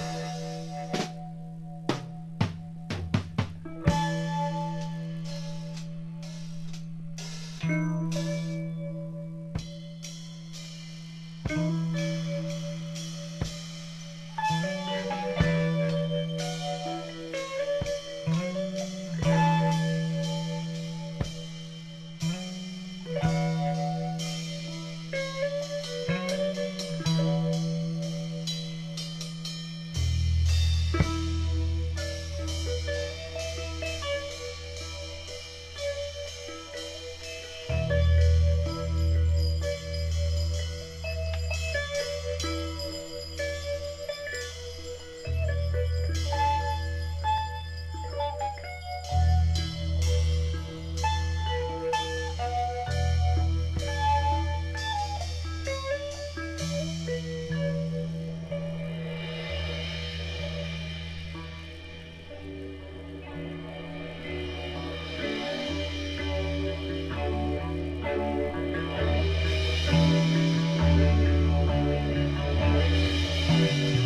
Thank Bye.